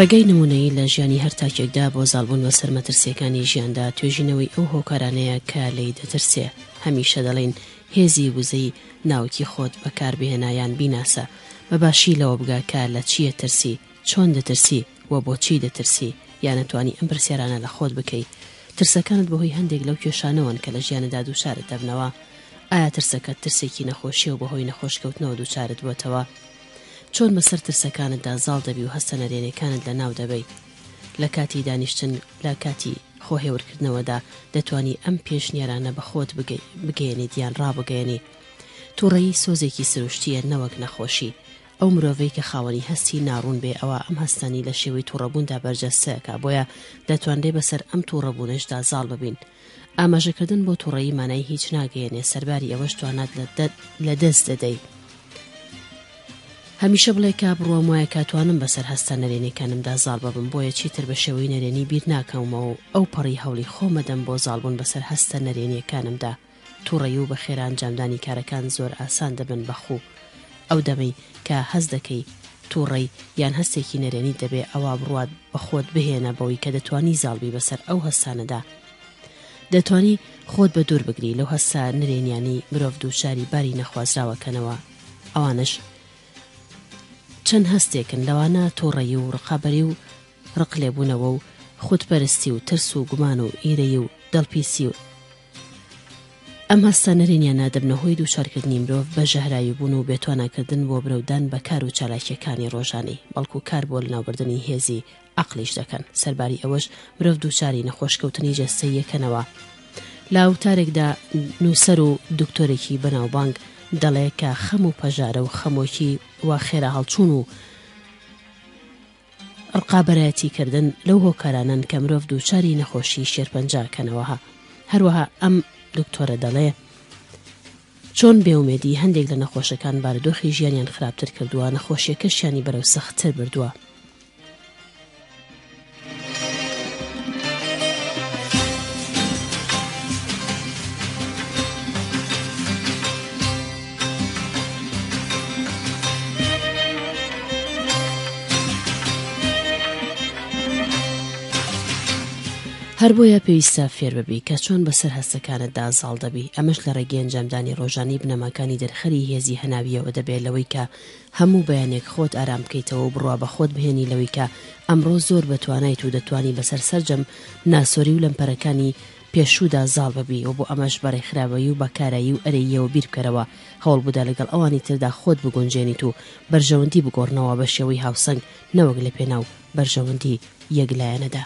ڕێگای نمونەیی لە ژیانی هەر تاکێکدا بۆ زاڵبوون بەسەر مەترسیەکانی ژیاندا توێژینەوەی ئەو هۆکارانەیە کە لێی دەترسێ هەمیشە دەڵین هێزی وزەی ناوکی خۆت بەکاربهێنایان بیناسە بەباشی لەوە بگا کە لە چیە ترسی چۆن دەترسی و بۆچی دەترسی؟ یا نەتوانی ئەم پرسیارانە لە خۆت بکەی؟ ترسەکانت بەهۆی هەندێک لەو کێشانەوەن کە لە ژیانەدا دووچارت دەبنەوە؟ ئایا ترسەکەت ترسێکی نەخۆشیە و بەهۆی نەخۆشکەوتنەوە دووچارت بووەتەوە؟ چۆن بەسەر ترسەکانتدا زاڵ دەبی و هەستە نەرێنیەکانت لە ناو دەبەی؟ لە کاتی دانیشتن لە کاتی خۆهێورکردنەوەدا دەتوانی ئەم پێشنیارانە بە خۆت بگەی بگەیەنی دیان ڕابگەیەنی. تووڕەیی سۆزێکی سروشتیە نەوەک نەخۆشی، ئەو مرۆڤەی کە خاوەنی هەستی ناڕوون بێ ئەوا ئەم هەستانەی لە شێوەی توڕەبووندا بەرجەستە ئەکا بۆیە دەتوانرێ بەسەر ئەم توڕەبوونەشدا زاڵ ببین ئاماژەکردن بۆ توڕەیی مانای هیچ ناگەیەنێ سەرباری ئەوەش توانات لە دەست دەدەی هەمیشە بڵێ کا بڕوام وایە کاتوانم بەسەر هەستە نەرێنەکانمدا زاڵ ببم بۆیە چیتر بە شێوەی نەرێنی بیر ناکەمەوە و ئەو پەڕی هەوڵی خۆمەدەم بۆ زاڵبوون بەسەر هەستە نەرێنیەکانمدا توڕەیی و بەخێرا ئەنجامدانی کارەکان زۆر ئاسان دەبن بە خوو. ئەو دەمەی کە هەست دەکەی توڕەی یان هەستێکی نەرێنیت دەبێ ئەوا بڕوات بە خۆت بهێنە بەوەی کە دەتوانی زاڵ بی بەسەر ئەو هەستانەدا. دەتوانی خۆت بە دوور بگری لەو هەستە نەرێنیانەی مرۆڤ دووچاری باری نەخوازراوەکەنەوە ئەوانەش چەند هەستێکن لەوانە توڕەیی و ڕقابەری و ڕق لێبوونەوە و خود پەرستی و ترس و گومان و ئیرەیی و دڵپیسی و ئەم هەستە نەرێنیانە دەبنە هۆی دووچارکردنی مرۆڤ بە ژەهراویبوون و بێتواناکردن بۆ برەودان بە کار و چالاکییەکانی ڕۆژانەی، بەڵکو کار بۆ لەناوبردنی هێزی عەقڵیش دەکەن، سەرباری ئەوەش مرۆڤ دووچاری نەخۆشکەوتنی جەستەیی ئەکەنەوە، لە وتارێکدا نووسەر و دکتۆرێکی بەناوبانگ دەڵێ کە خەم و پەژارە و خەمۆکی و خێرا هەڵچوون و ڕقابەرایەتی کردن لەو هۆکارانەن کە مرۆڤ دووچاری نەخۆشی شێرپەنجە کەنەوەها هەروەها ئەم دکتۆرە دەڵێ چۆن بێومێدی هەندێک لە نەخۆشەکان بارودۆخی ژیانیان خراپتر کردووە نەخۆشیەکەشیانی بەرەو سەختتر بردووە هەر بۆیە پێویستە فێر ببی کە چۆن بەسەر هەستەکانتدا زاڵ دەبی ئەمەش لە ڕێگەی ئەنجامدانی ڕۆژانی بنەماکانی دەرخەری هێزی هەناویەوە دەبێت لەوەی کە هەموو بەیانێک خۆت ئارام بکەیتەوە و بڕوا بەخۆت بهێنی لەوەی کە ئەمڕۆ زۆر بە توانایت و دەتوانی بەسەر سەرجەم ناسۆری و لەمپەرەکانی پێشوودا زاڵ ببی و بۆ ئەمەش بە رێکخراوەیی و بە کارایی و ئەرێییەوە بیر بکەرەوە، هەوڵ بدە لەگەڵ ئەوانی تردا خۆت بگونجێنیت و بەرژەوەندی بگۆڕنەوە بە شێوەی هاوسەنگ نەوەک لە پێناو بەرژەوەندی یەک لایەنەدا.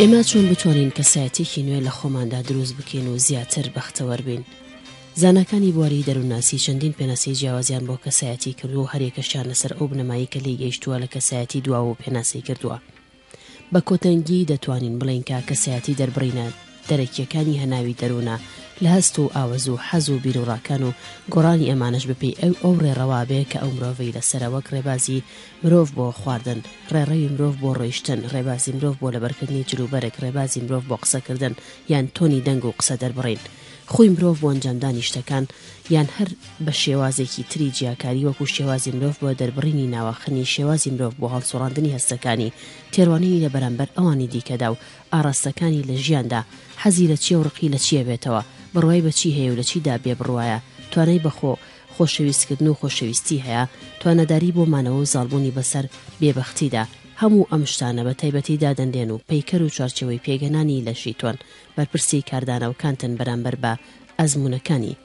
ئێمە چۆن بتوانین کەسایەتێکی نوێ لە خۆماندا دروست بکەین و زیاتر بەختەوەر بین زانکانی بواری دەروونناسی چەندین پێناسی جیاوازیان بۆ کەسایەتی کردو و هەرێکەشیان لەسەر ئەو بنەمایی کە لی گەیشتووە لە کەسایەتی دواوە و پێناسی کردووە بە کۆتەنگی دەتوانین بڵێین کە کەسایەتی دەربڕینە دەرەکییەکانی هەناوی دەروونە لە هەست و ئاوەزو و حەز و بیروڕاکان و گۆڕانی ئەمانەش بەپێی ئەو ئەو ڕێڕەوە بێ کە ئەو مرۆڤەی لەسەرە وەک ڕێبازی مرۆڤ بۆ خواردن، ڕێڕەوی مرۆڤ بۆ ڕۆیشتن، ڕێبازی مرۆڤ بۆ لەبەرکردنی جل و بەرگ، ڕێبازی مرۆڤ بۆ قسەکردن یان تۆنی دەنگ و قسە دەربڕین، خووی مرۆڤ بۆ ئەنجامدانی شتەکان یان هەر بە شێوازێکی تری جیاکاری وەکو شێوازی مرۆڤ بۆ دەربڕینی ناواخنی شێوازی مرۆڤ بۆ هەڵسوڕاندنی هەستەکانی تێڕوانینی لە بەرامبەر ئەوانی دیکەدا و ئاڕاستەکانی لە ژیاندا، حەزی لە چیە و ڕقی لە چیە بێتەوە، بڕوای بە چی هەیە و لە چیدا بێ بڕوایە، توانای بە خۆ خۆشەویست کردن و خۆشەویستی هەیە، تواناداری بۆ مانەوە و زاڵبوونی بەسەر بێ بەختیدا، هەموو ئەم شتانە بە تایبەتی دادەنرێن و پەیکەر و چوارچێوەی پێگەنانی لەشی تۆن، بەرپرسی کاردانەوەکانتن بەرامبەر بە ئەزموونەکانی.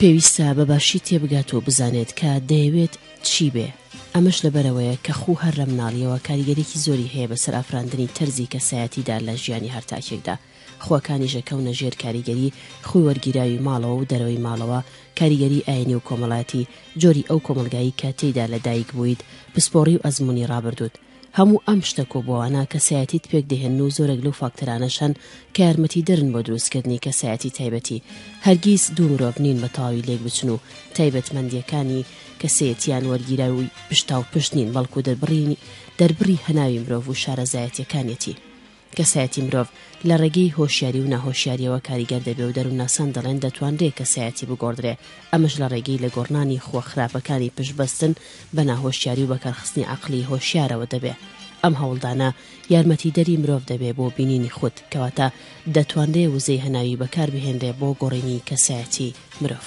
پێویستە بە باشی تێبگات و بزانێت کە دەیەوێت چی بێ، ئەمەش لەبەرەوەیە کە خوو هەر لە مناڵییەوە کاریگەریی زۆری هەیە بەسەر ئافراندنی تەرزی کەسایەتیدا لە ژیانی هەر تاکێکدا، خووەکانیش ئەکەونە ژێر کاریگەریی خووی وەرگیراوی ماڵەوە و دەرەوەی ماڵەوە کاریگەریی ئایینی و کۆمەڵایەتی جۆری ئەو کۆمەڵگایی کە تێیدا لە دایک بوویت، پسپۆڕی و ئەزموونی ڕابردووت. هەموو ئەم شتە کۆبووانە کەسایەتیت پێک دەهێنن و زۆرێک لەو فاکتەرانەش هەن کە یارمەتی دەرن بۆ دروستکردنی کەسایەتی تایبەتی هەرگیز دوو مرۆڤ نین بە تەواوی لێک بچن و تایبەتمەندیەکانی کەسێتیان وەرگیراوی پشتاوپشت نین بەڵکو دەربڕی دەربڕی هەناوی مرۆڤ و شارەزایەتیەکانیەتی. کەسایەتی مرۆڤ لە ڕێگەی هۆشیاری و ناهۆشیاریەوە کاریگەر دەبێ و دەروونناسان دەڵێن دەتوانرێ کەسایەتی بگۆڕدرێ ئەمەش لە ڕێگەی لە گۆڕنانی خووە خراپەکانی پشت بەستن بە ناهۆشیاری و بەکارخستنی عەقڵی هۆشیارەوە دەبێ ئەم هەوڵدانە یارمەتیدەری مرۆڤ دەبێ بۆ بینینی خود کەواتە دەتوانرێ وزەی هەناوی بەکار بهێنرێ بۆ گۆڕینی کەسایەتی مرۆڤ.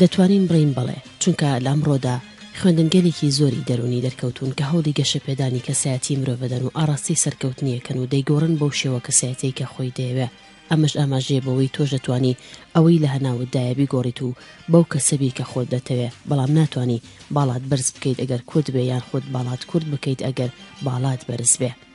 دەتوانین بڵێین بەڵێ، چونکە لە ئەمڕۆدا خوێندنگەلێکی زۆری دەروونی دەرکەوتوون کە هەوڵی گەشەپێدانی کەسایەتیی مرۆڤدەدەن و ئاڕاستەی سەرکەوتنی ئەکەن و دەیگۆڕن بەو شێوە کەسایەتیەی کە خۆی دەیەوێ، ئەمەش ئاماژەیە بەوەی تۆش دەتوانی ئەوەی لە هەناوتدایە بیگۆڕیت و بەو کەسە بی کە خۆت دەتەوێ، بەڵام ناتوانی باڵات بەرز بکەیت ئەگەر کورت بێ یان خۆت باڵات کورت بکەیت ئەگەر باڵات بەرز بێ.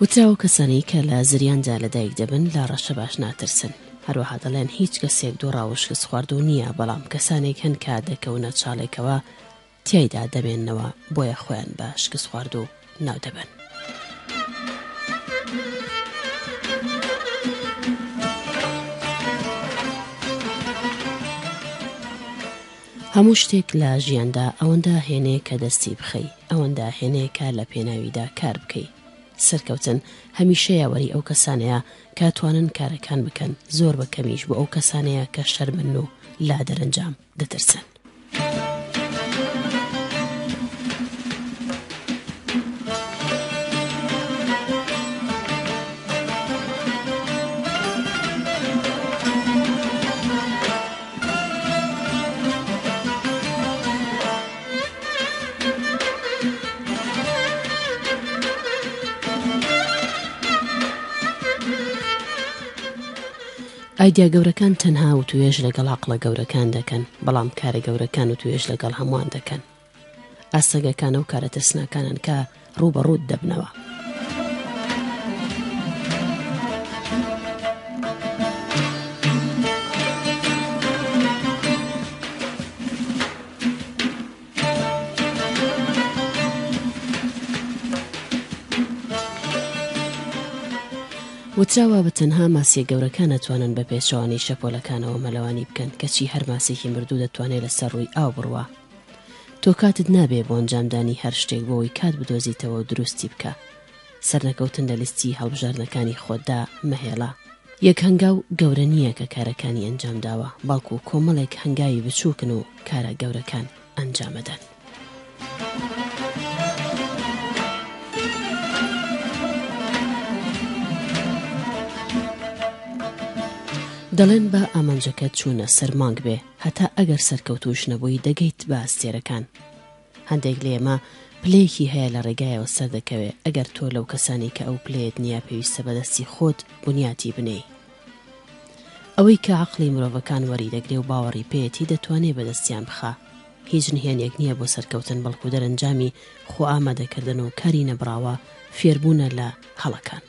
وتراوە کەسانی کە لە زریاندا لەدایک دەبن لە ڕەشە باش ناترسن، هەروەها دەڵێن هیچ کەسێک دۆڕاو و شکستخواردوو نییە، بەڵام کەسانێک هەن کە دەکەونە چاڵێکەوە تیایدا دەمێننەوە، بۆیە خۆیان بە شکستخواردوو ناودەبەن. هەموو شتێک لە ژیاندا ئەوەندە هێنێ کە دەستی بخەی، ئەوەندە هێنێ کە لە پێناویدا کار بکەی. سەرکەوتن هەمیشە یاوەری ئەو کەسانەیە کە توانن کارەکان بکەن، زۆر بە کەمیش بۆ ئەو کەسانەیە کە شەرمن و لە دەرەنجام دەترسن. ئایدیا گەورەکان تەنها وتوێژ لەگەڵ عەقڵە گەورەکان دەکەن، بەڵام کارە گەورەکان وتوێژ لەگەڵ هەمووان دەکەن. ئا سەگەکان ئەو کارە ترسناکانن کە ڕووبەڕووت دەبنەوە. وتراوە بە تەنها ماسیە گەورەکان ئەتوانن بە پێچەوانەی شەپۆلەکانەوە مەلەوانی بکەن کەچی هەر ماسێکی مردوو دەتوانێت لەسەر ڕووی ئاو بڕوا تۆ کاتت نابێ بۆ ئەنجامدانی هەر شتێک بۆوەی کات بدۆزیتەوە و دروستی بکە. سەرنەکەوتن لە لیستی هەڵبژاردنەکانی خۆتدا مەهێڵە. یەک هەنگاو گەورە نییە کە کارەکانی ئەنجام داوە، بەڵکو کۆمەڵێک هەنگاوی بچووکن و کارە گەورەکان ئەنجامەدەن. دەڵێن با ئامانجەکەت چوونە سەر مانگ بێ، هەتا ئەگەر سەرکەوتووش نەبووی دەگەیت بە ئەستێرەکان. هەندێک لێمە پلەیەکی هەیە لە ڕێگایەوە سەردەکەوێ ئەگەر تۆ لەو کەسانی کە ئەو پلەیەت نیە پێویستە بە دەستی خۆت بنیاتی بنێی. ئەوەی کە عەقڵی مرۆڤەکان وەریدەگرێ و باوەڕی پێیەتی دەتوانێ بە دەستیان بخا. هیچ نهێنیەک نیە بۆ سەرکەوتن بەڵکو دەرەنجامی خۆ ئامادەکردن و کاری نەبڕاوە فێربوونە لە هەڵەکان.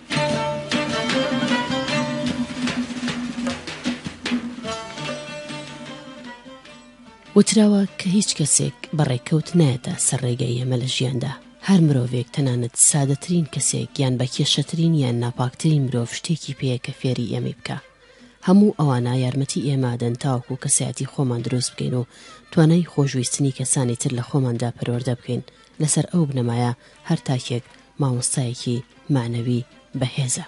وتراوە کە هیچ کەسێک بە ڕێکەوت نایەتە سەر ڕێگەی ئەمە لە ژیاندا هەر مرۆڤێک تەنانەت سادەترین کەسێک یان بە کێشەترین یان ناپاکترین مرۆڤ شتێکی پێەیە کە فێری ئێمەی بکە هەموو ئەوانە یارمەتی ئێمادەن تاوکو کەسایەتی خۆمان دروست بکەین و توانای خۆشویستنی کەسانی تر لە خۆماندا پەروەەردە بکەین لەسەر ئەو بنەمایە هەر تاکێک مامۆستایەکی مەعنەوی بەهێزە.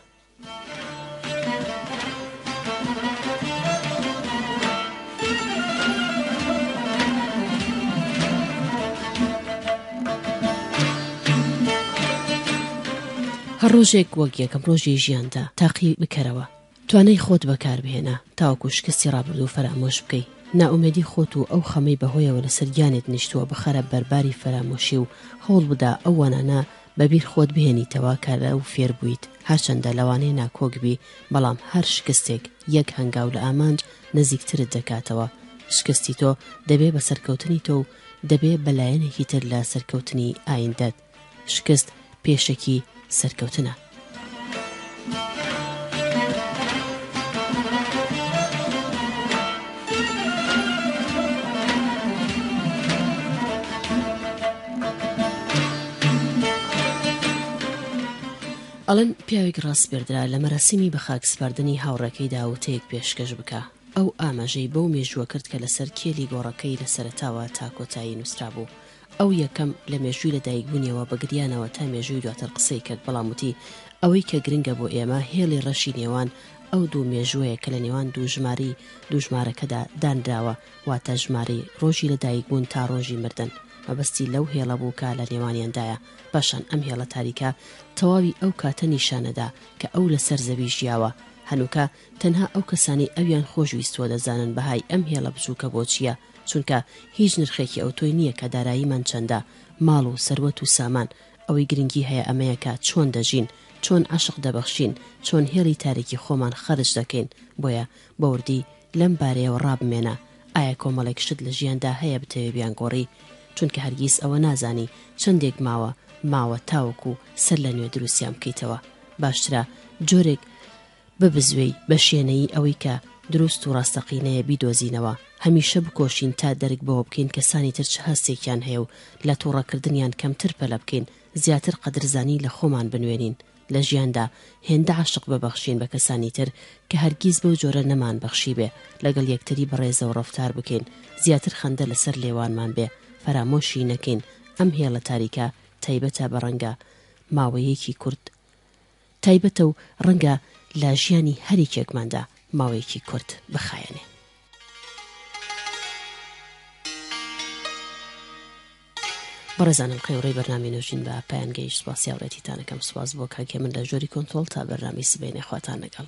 هەر ڕۆژێک وەک یەکەم ڕۆژی ژیاندا تاقی بکەرەوە. توانای خۆت بەکاربهێنە تاوەکو شکستی ڕابردوو فەرامۆش بکەی، نائومێدی خۆت و ئەو خەمەی بەهۆیەوە لەسەر گیانت نیشتووە بخەرە بەر باری فەرامۆشی و هەوڵبدە ئەو وانانە بەبیر خۆت بهێنیتەوە کە لەو فێربوویت، هەرچەندە لەوانەیە ناکۆک بی بەڵام هەر شکستێک یەک هەنگاو لە ئامانج نزیکترت دەکاتەوە، شکستی تۆ دەبێ بە سەرکەوتنی تۆ و دەبێ بە لایەنێکی تر لە سەرکەوتنی ئایندەت. شکست پێشەکی سەرکەوتنە. ئەڵێن پیاوێک ڕاسپێردرا لە مەراسیمی بە خاک سپاردنی هاوڕەکەی داوتەیەک پێشکەش بکە ئەو ئاماژەی بەو مێژووە کرد کە لەسەر کێلی گۆڕەکەی لە سەرتاوە تا کۆتایی نووسرا بوو ئەو یەکەم لە مێژووی لە دایک بوونیەوە بە گریانەوە تا مێژووی دواتر قسەی کرد بەڵام وتی ئەوەی کە گرنگە بۆ ئێمە هێڵی ڕەشی نێوان ئەو دوو مێژووەیە کە لە نێوان دوو ژمارەی دوو ژمارەکەدا دانراوە واتە ژمارەی ڕۆژی لە دایک بوون تا ڕۆژی مردن مەبەستی لەو هێڵە بوو کە لە نێوانیاندایە پاشان ئەم هێڵە تاریکە تەواوی ئەو کاتە نیشانەدا کە ئەو لەسەر زەوی ژیاوە هەنووکە تەنها ئەو کەسانەی ئەویان خۆش ویستووە دەزانن بەهای ئەم هێڵە بچووکە بۆ چییە، چونکە هیچ نرخێکی ئەوتۆی نییە کە داراییمان چەندە، ماڵ و سەروەت و سامان، ئەوەی گرنگی هەیە ئەمەیە کە چۆن دەژین، چۆن عەشق دەبەخشین، چۆن هێڵی تاریکی خۆمان خەرج دەکەین، بۆیە بە وردی لەم بارەیەوە ڕابمێنە، ئایا کۆمەڵێک شت لە ژیاندا هەیە بتەوێ بیانگۆڕی؟ چونکە هەرگیز ئەوە نازانی چەندێک ماوە ماوە تاوەکو سەرلەنوێ دروستیان بکەیتەوە، باشترە جۆرێک. ببزوێی بە شێنەیی ئەوەی کە دروست و ڕاستەقینەیە بیدۆزینەوە، هەمیشە بکۆشین تا دەرک بەوە بکەین کەسانی تر چ هەستێکیان هەیە و لە توڕەکردنیان کەمتر پەلە بکەین، زیاتر قەدرزانی لە خۆمان بنوێنین لە ژیاندا، هێندە عەشق ببەخشین بە کەسانی تر کە هەرگیز بەو جۆرە نەمانبەخشیبێ، لەگەڵ یەکتری بەڕێزەوە ڕەفتار بکەین، زیاتر خەندە لەسەر لێوانمان بێ، فەرامۆشی نەکەین ئەم هێڵە تاریکە تایبەتە بە ڕەنگە ماوەیەکی کورت، تایبەتە و ڕەنگە لە ژیانی هەر یەکێکماندا ماوەیەکی کورت بخایەنێ. بەڕێزانم قەیوڕەی بەرنامەی نۆژین بە پایان گەیشت سپاسی هاوڕێتیتانەکەم سپاس بۆ کاک هێمن لە ژۆری کۆنترۆڵ تا بەرنامەی سبەینێ خواتان لەگەڵ.